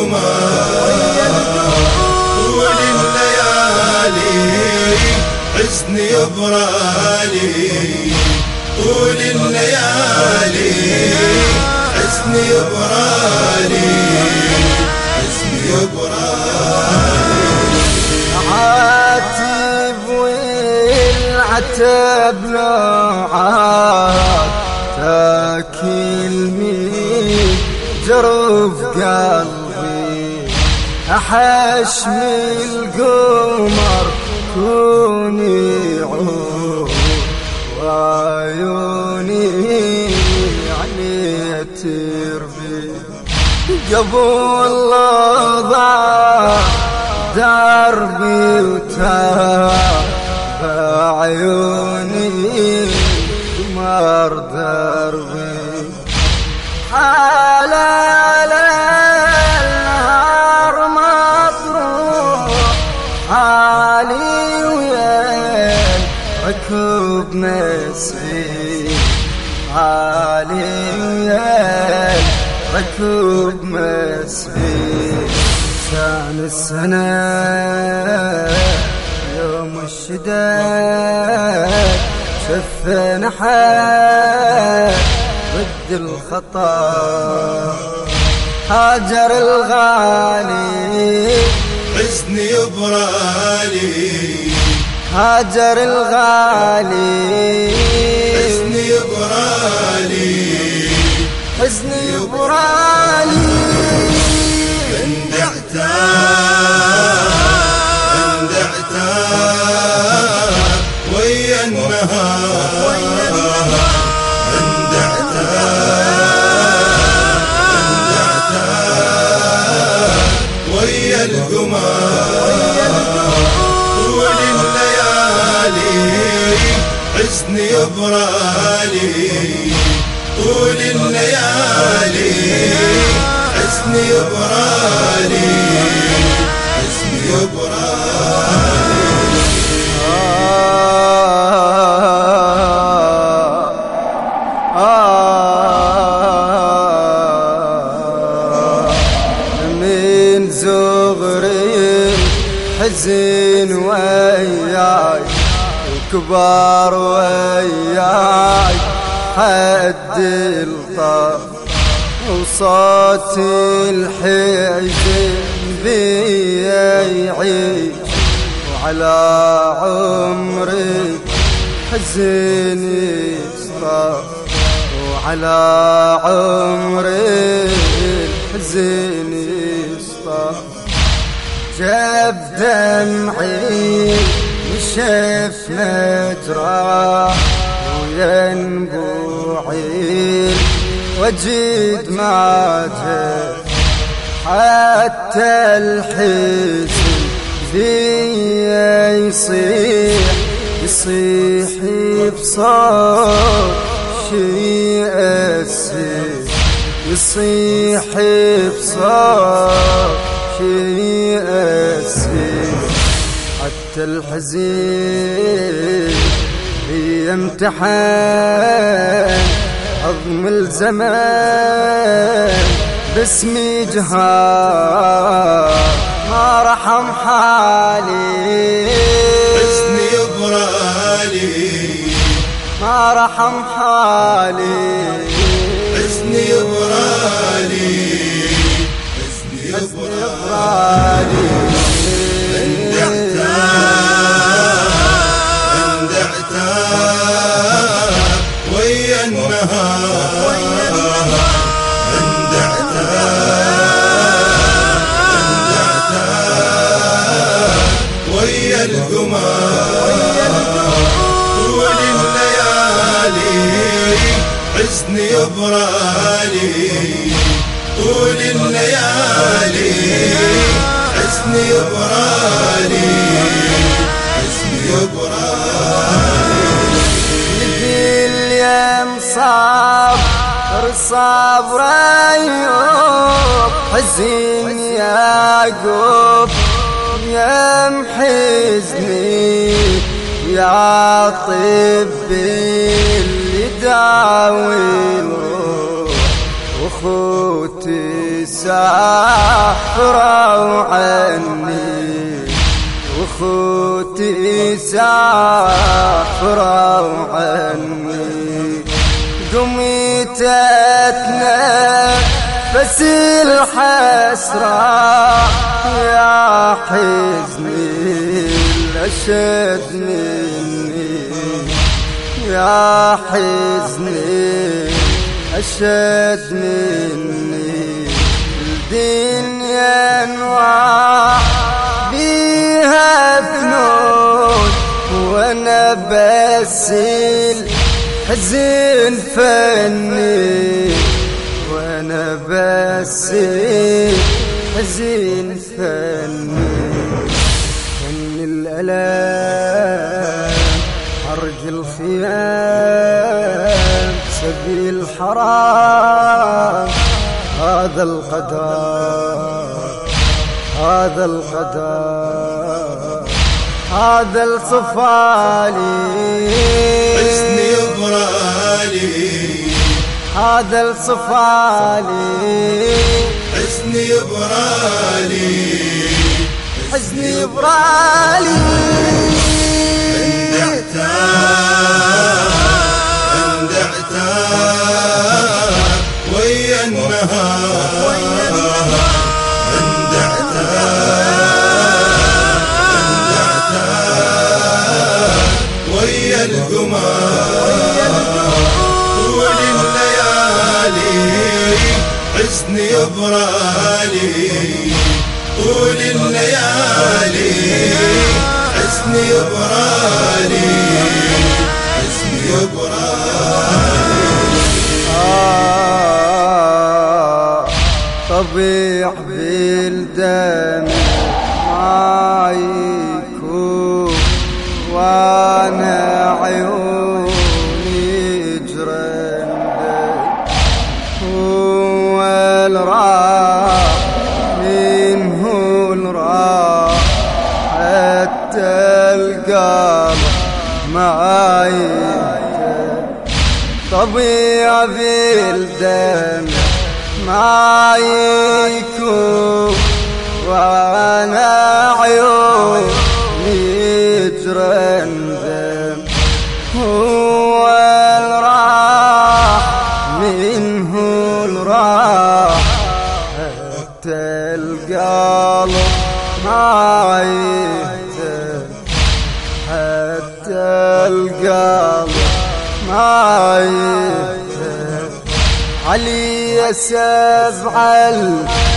القمر طول الليالي حزن يبرالي. طول الليالي حزن يبرالي. حزن يبرالي. عاتب والعتب نوعات أحشمي القمر كوني عود وعيوني عليه تربي. قبل ضاع دربي وتاب عيوني. قمر حالي ويا ركوب مسعي حالي ويا ركوب مسعي كان السنة يوم الشداد شفنا حال ضد الخطأ. هاجر الغالي حزن يبرالي هاجر الغالي. حزن يبرالي حزن حزن يبرالي طول الليالي. حزن يبرالي حزن يبرالي من زغري حزين وياي. وكبار وياي حد الطف وصوت الحزن بي يعيش وعلى عمري حزن يصرف وعلى عمري الحزن يصطف. جاب دمعي وشف مجراه وينبوعي وجد ما جاء حتى الحزن في يصيح يصيح بصوت شي أسير. يصيح بصوت شي الحزين هي امتحان عظم الزمان باسمي جهار ما رحم حالي. حزن يبرالي ما رحم حالي. حزن يبرالي حزن يبرالي صبر ايوب حزين يعقوب يا محزني يا طب اللي داوي وخوتي سافروا عني وخوتي سافروا عني قميت اتنفس الحسرة يا حزني الأشد مني. يا حزني أشد مني. الدنيا أنواع بيها فنون وأنا بس الحزن فني. بس الحزن فني. فن الألام حرج الخيام سبيل حرام هذا القدر هذا القدر هذا الصفالي. حسني يبرالي هذا الصفالي. حسني يبرالي حزني برالي حزني يبرالي طول الليالي. حزني يبرالي حزني يبرالي آه بالدم ما ما يهتم طبيع بالدم ما يكون وأنا عيوني يجرندم هو الراح منه الراح حتى علي سبع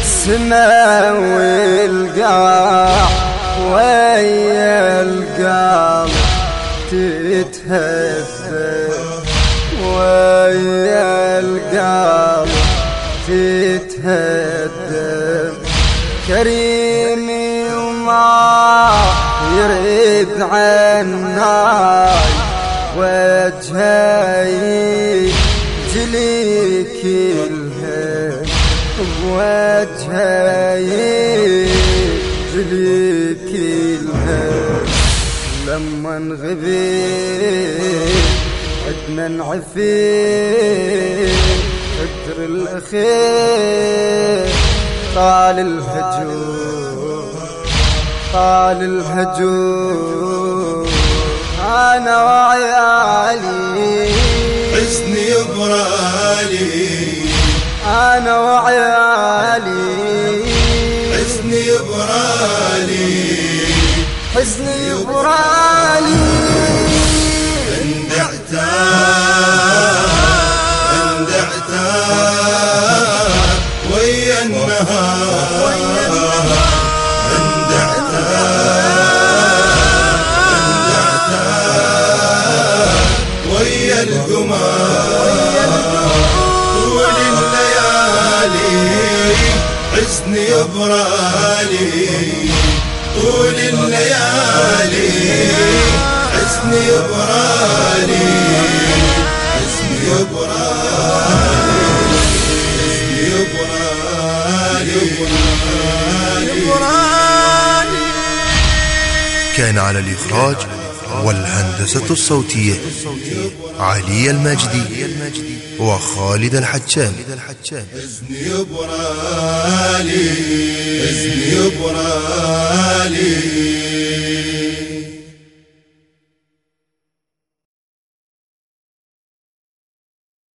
السماء والقاع ويا القلب تتهفى ويا القلب تتهدم. كريمي وما يرد عناي وجهي جلي كلها بوجهي جلي كلها لما انغبي عدنا نعفي قدر الأخير طال الهجوم طال الهجوم. أنا وعيالي حزني يبرالي أنا وعيالي حزني يبرالي حزني يبرالي حزني يبرالي طول الليالي. حزني يبرالي حزني يبرالي حزني يبرالي يبرالي كان على الإخراج والهندسة الصوتية علي المجدي وخالد الحجام. برالي برالي